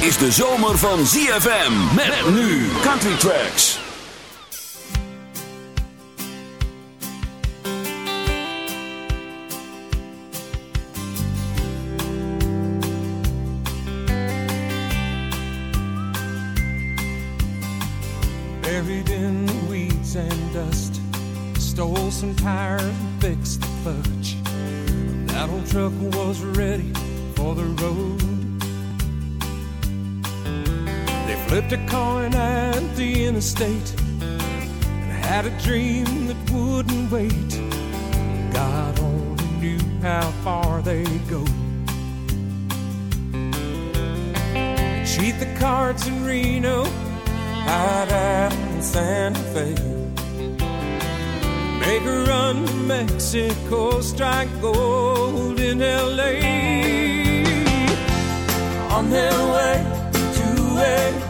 Is de zomer van ZFM. Met nu Country Tracks. Buried in weeds and dust. Stole some tires and fixed the fudge. That old truck was ready for the road. Flipped a coin at the interstate and had a dream that wouldn't wait. God only knew how far they'd go. Cheat the cards in Reno hide out in Santa Fe. Make a run to Mexico, strike gold in LA. On their way to a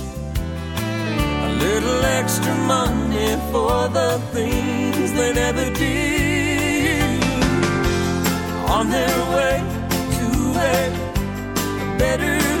Little extra money for the things they never did. On their way to a better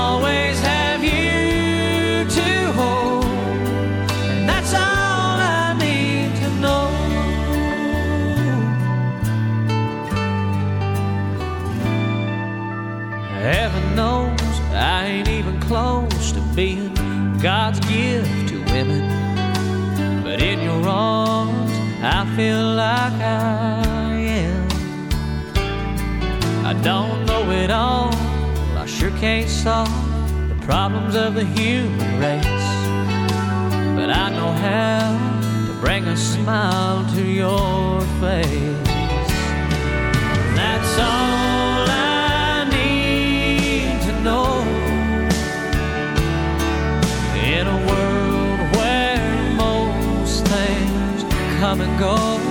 feel like I am. I don't know it all, I sure can't solve the problems of the human race. But I know how to bring a smile to your face. That's all come and go.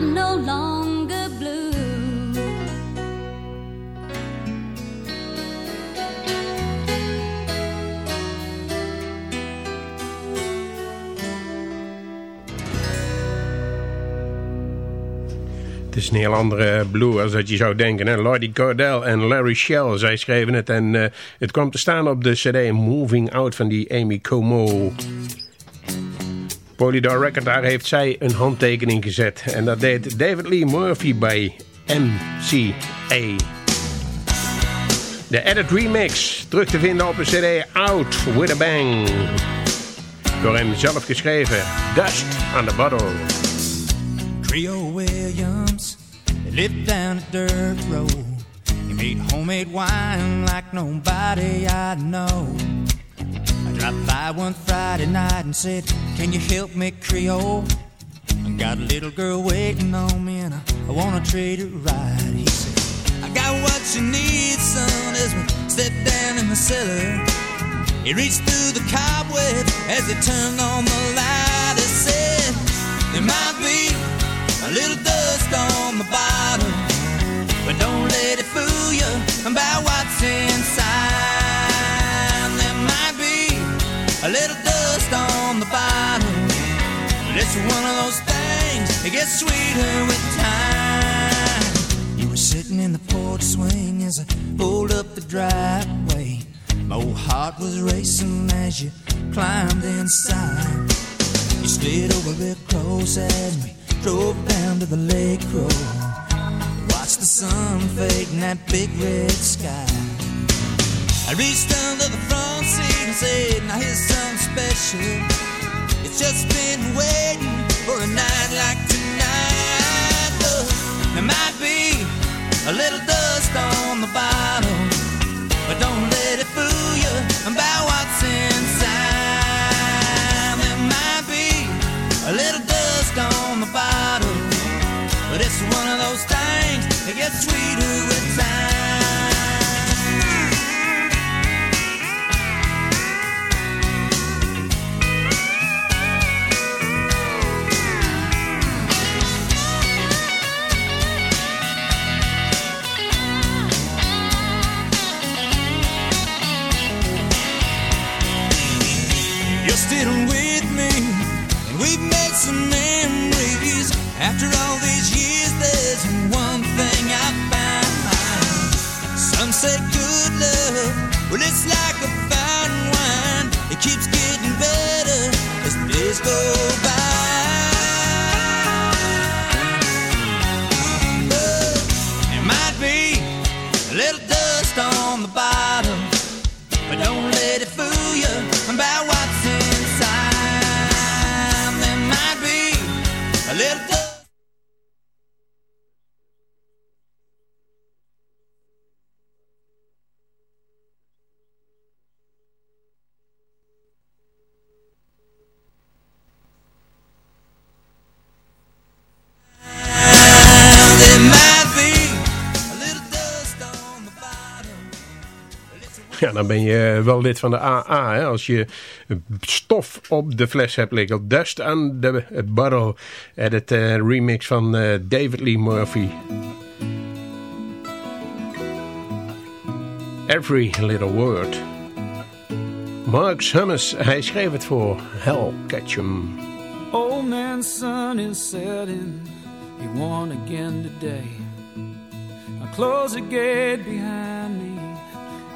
No longer blue. Het is een heel andere blue als dat je zou denken. Hè? Lordy Cordell en Larry Shell, zij schreven het. En uh, het kwam te staan op de cd Moving Out van die Amy Como. Polydor Record, daar heeft zij een handtekening gezet. En dat deed David Lee Murphy bij MCA. De edit remix, terug te vinden op de cd Out With A Bang. Door hem zelf geschreven, Dust on the Bottle. Trio Williams, lived down a dirt road. He made homemade wine like nobody I know. I dropped by one Friday night and said, Can you help me, Creole? I got a little girl waiting on me and I, I wanna treat her right. He said, I got what you need, son, as we step down in the cellar. He reached through the cobweb as he turned on the light. He said, There might be a little dust on the bottom, but don't let it fool you about what's inside. A little dust on the bottom, but it's one of those things that gets sweeter with time. You were sitting in the porch swing as I pulled up the driveway. My old heart was racing as you climbed inside. You slid over real close as we drove down to the lake road. Watched the sun fade in that big red sky. I reached under the front said, Now here's something special. It's just been waiting for a night like tonight. Look, there might be a little dust on the bottom, but don't let it fool you about what's inside. There might be a little dust on the bottom, but it's one of those things that gets sweeter well, it's like a fine wine. It keeps getting better as the days go by. Dan ben je wel lid van de AA. Hè? Als je stof op de fles hebt liggen. Dust on the Bottle. Edit eh, remix van eh, David Lee Murphy. Every Little Word. Mark Summers, hij schreef het voor Hell Ketchum. Old man's sun is setting. He won again today. I close the gate behind.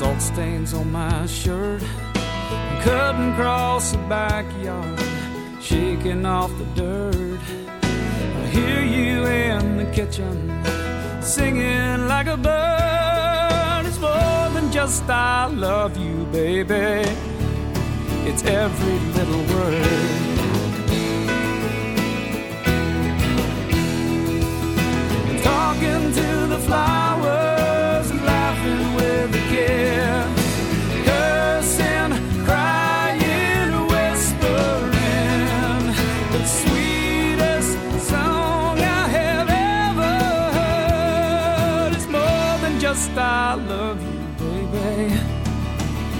salt stains on my shirt. Cutting across the backyard, shaking off the dirt. I hear you in the kitchen, singing like a bird. It's more than just I love you, baby. It's every little word. Talking En dit,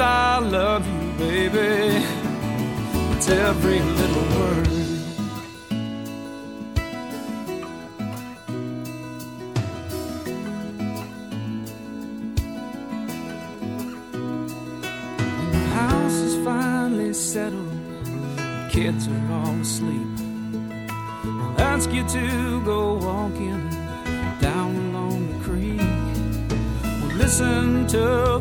I love you, baby. It's every little word. The house is finally settled, the kids are all asleep. I'll ask you to go walking down along the creek. We'll listen to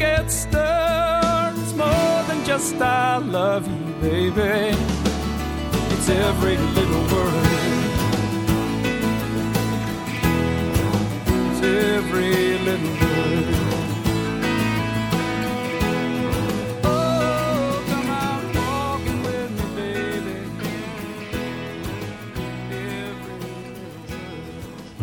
get it more than just I love you, baby. It's every little word. It's every little word.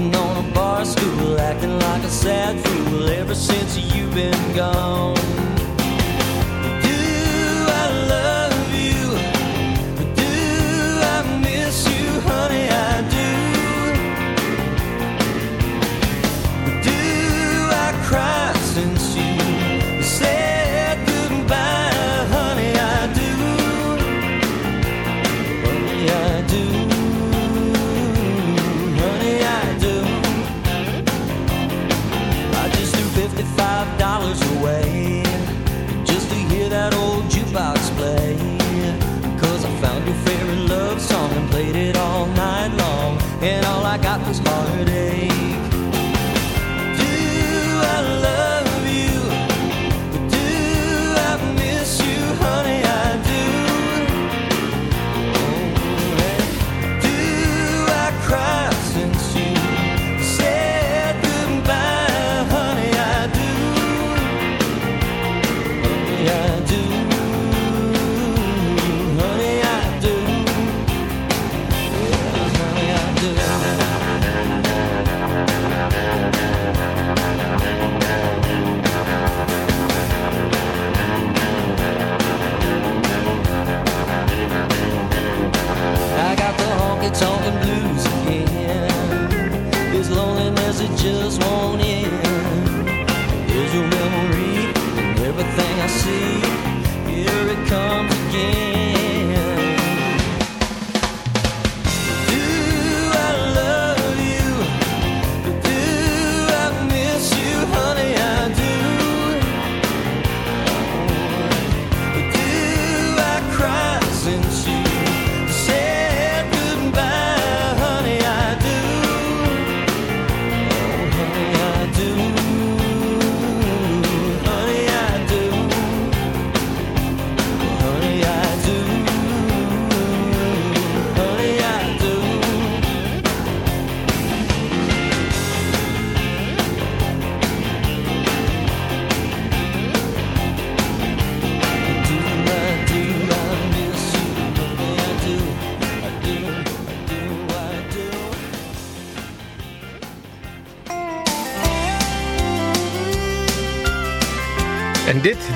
Sitting on a bar stool, acting like a sad fool ever since you've been gone. Do I love you? Do I miss you, honey? I do. Do I cry?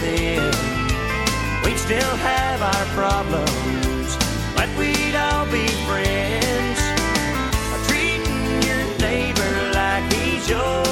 then, we'd still have our problems, but we'd all be friends. Treating your neighbor like he's your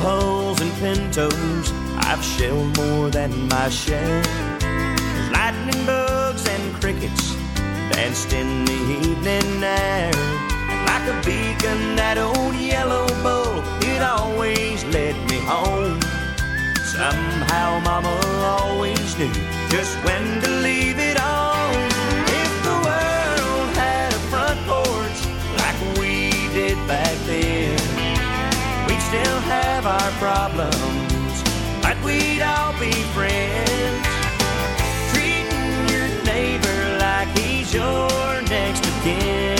holes and pintos, I've shelled more than my share. Lightning bugs and crickets danced in the evening air. And like a beacon, that old yellow bull, it always led me home. Somehow Mama always knew just when to leave it on. Still have our problems, but we'd all be friends. Treating your neighbor like he's your next of kin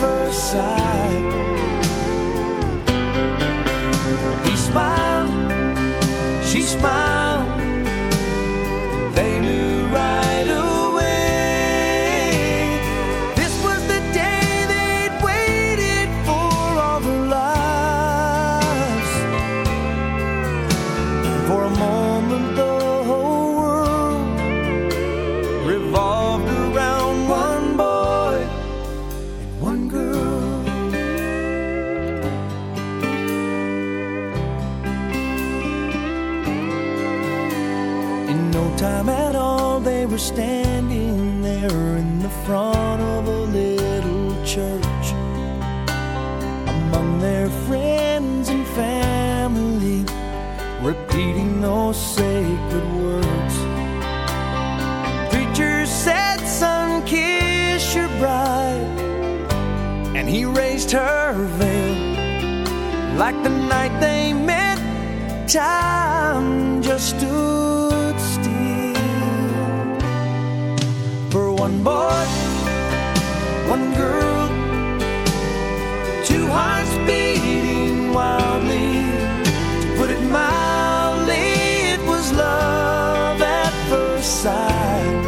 first sight. He smiled, she smiled, repeating those sacred words. Preacher said, Son, kiss your bride, and he raised her veil like the night they met. Time just stood still for one boy, one girl, two hearts beating love at first sight.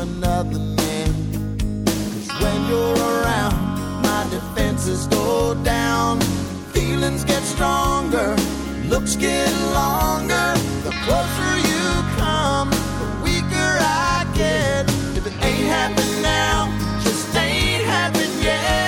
another man. 'Cause when you're around, my defenses go down. Feelings get stronger. Looks get longer. The closer you come, the weaker I get. If it ain't happened now, just ain't happened yet.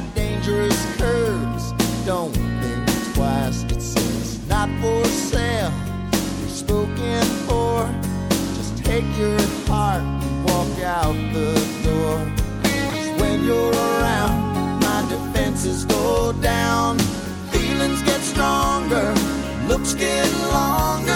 got dangerous curves. Don't think twice. It says not for sale. You're spoken for. Just take your heart and walk out the door. Cause when you're around, my defenses go down. Feelings get stronger. Looks get longer.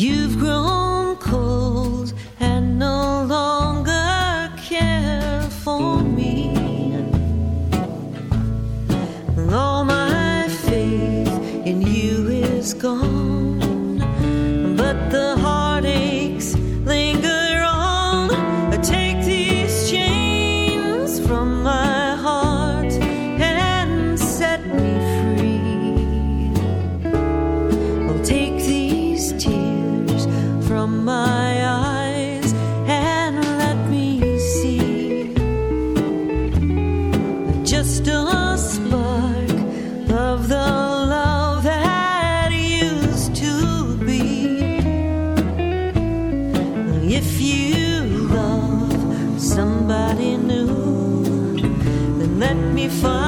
You've grown cold and no longer care for me. All my faith in you is gone, but the knew, then let me find.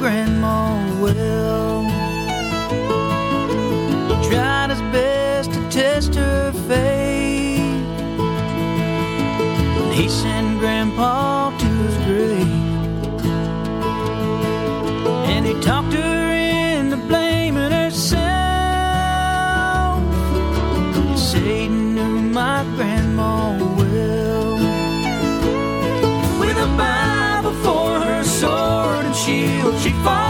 grandma will. She falls.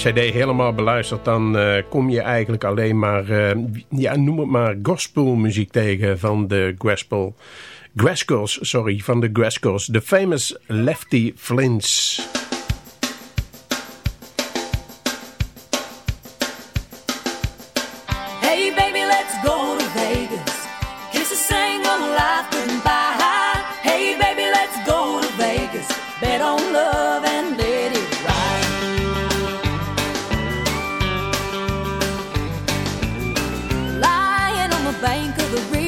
cd helemaal beluistert... dan eh, kom je eigenlijk alleen maar, uh, ja, noem het maar, gospelmuziek tegen van de gospel... Graskos, sorry, van de Graskos. de famous Lefty Flints. think of the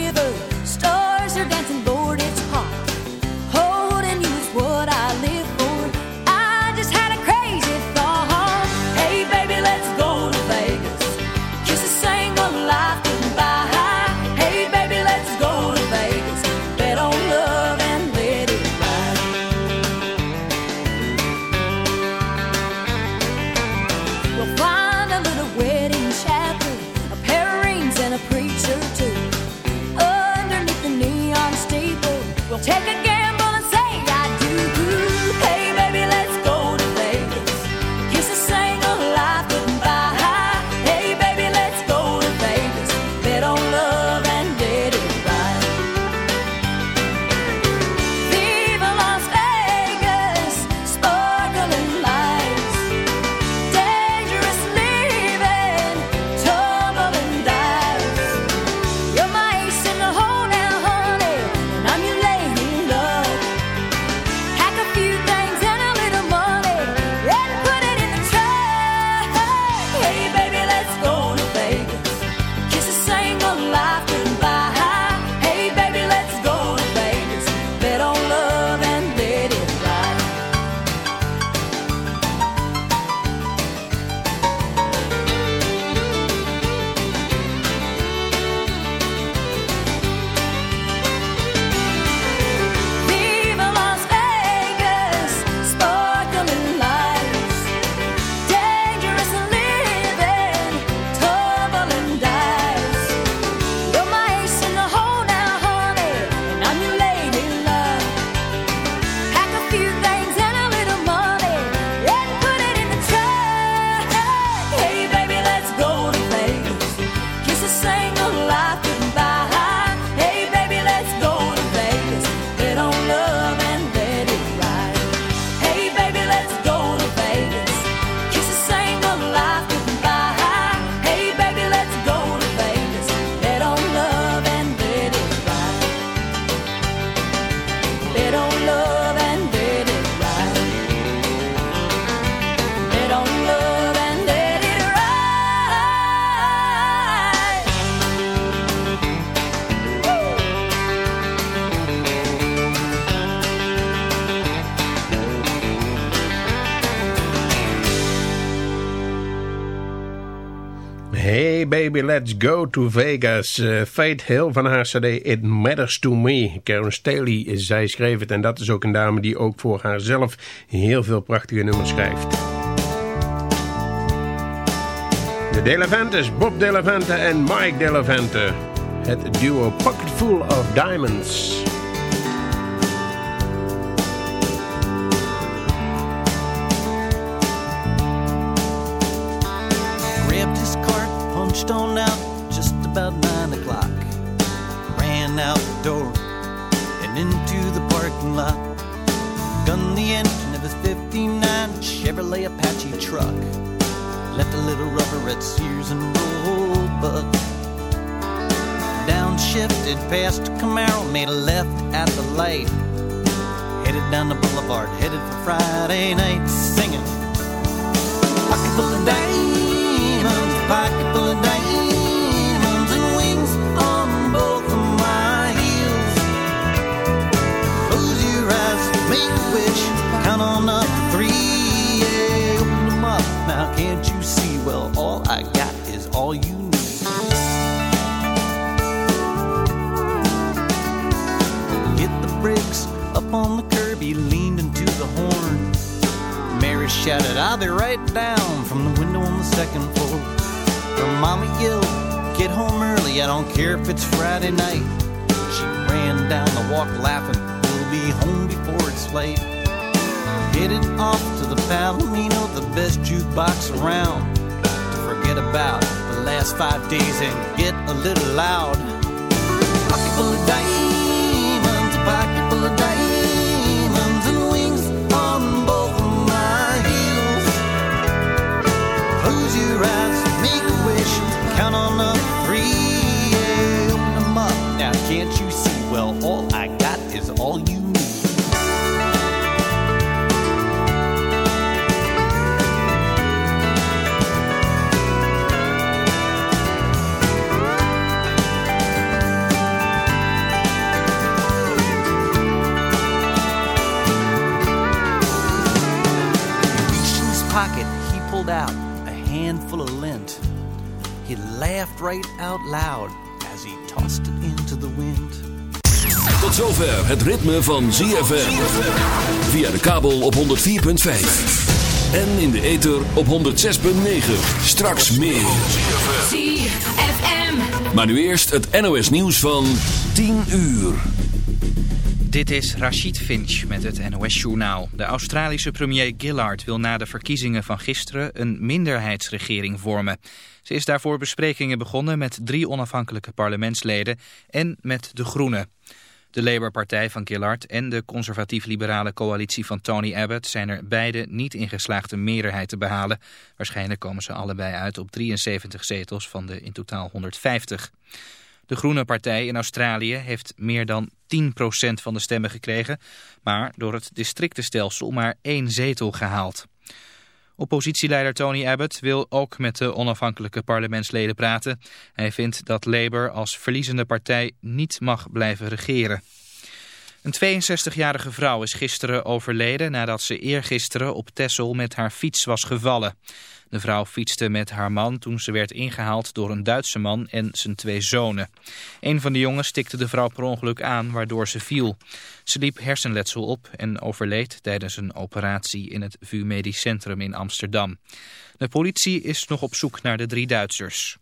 let's go to Vegas. Uh, Faith Hill van haar cd It Matters to Me. Karen Staley, zij schreef het en dat is ook een dame die ook voor haarzelf heel veel prachtige nummers schrijft. De Delavantes, Bob Delavante en Mike Delavante. Het duo Pocket Full of Diamonds. On out just about nine o'clock. Ran out the door and into the parking lot. Gunned the engine of his 59 Chevrolet Apache truck. Left a little rubber at Sears and Roebuck. Downshifted past Camaro, made a left at the light. Headed down the boulevard, headed for Friday night, singing. Pocket full of diamonds, pocket full of diamonds, care if it's Friday night. She ran down the walk laughing, We'll be home before it's late. Headed off to the Palomino, the best jukebox around. To forget about the last five days and get a little loud. Pocket full of diamonds, a pocket full of diamonds, and wings on both my heels. Close your eyes, make a wish, count on up can't you see? Well, all I got is all you need. out a handful of lint. He laughed right out loud Tot zover het ritme van ZFM. Via de kabel op 104.5. En in de ether op 106.9. Straks meer. ZFM. Maar nu eerst het NOS nieuws van 10 uur. Dit is Rachid Finch met het NOS-journaal. De Australische premier Gillard wil na de verkiezingen van gisteren een minderheidsregering vormen. Ze is daarvoor besprekingen begonnen met drie onafhankelijke parlementsleden en met de Groenen. De Labour-partij van Gillard en de conservatief-liberale coalitie van Tony Abbott zijn er beide niet in geslaagd een meerderheid te behalen. Waarschijnlijk komen ze allebei uit op 73 zetels van de in totaal 150. De Groene Partij in Australië heeft meer dan 10% van de stemmen gekregen, maar door het districtenstelsel maar één zetel gehaald. Oppositieleider Tony Abbott wil ook met de onafhankelijke parlementsleden praten. Hij vindt dat Labour als verliezende partij niet mag blijven regeren. Een 62-jarige vrouw is gisteren overleden nadat ze eergisteren op Texel met haar fiets was gevallen. De vrouw fietste met haar man toen ze werd ingehaald door een Duitse man en zijn twee zonen. Een van de jongens stikte de vrouw per ongeluk aan waardoor ze viel. Ze liep hersenletsel op en overleed tijdens een operatie in het VU Medisch Centrum in Amsterdam. De politie is nog op zoek naar de drie Duitsers.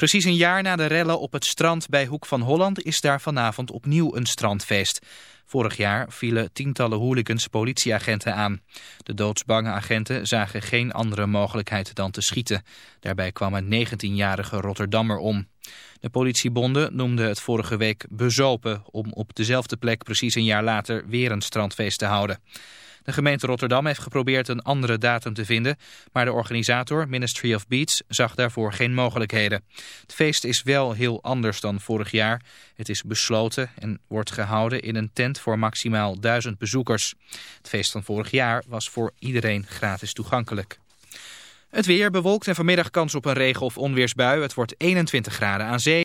Precies een jaar na de rellen op het strand bij Hoek van Holland is daar vanavond opnieuw een strandfeest. Vorig jaar vielen tientallen hooligans politieagenten aan. De doodsbange agenten zagen geen andere mogelijkheid dan te schieten. Daarbij kwam een 19-jarige Rotterdammer om. De politiebonden noemden het vorige week bezopen om op dezelfde plek precies een jaar later weer een strandfeest te houden. De gemeente Rotterdam heeft geprobeerd een andere datum te vinden, maar de organisator, Ministry of Beats, zag daarvoor geen mogelijkheden. Het feest is wel heel anders dan vorig jaar. Het is besloten en wordt gehouden in een tent voor maximaal duizend bezoekers. Het feest van vorig jaar was voor iedereen gratis toegankelijk. Het weer bewolkt en vanmiddag kans op een regen- of onweersbui. Het wordt 21 graden aan zee.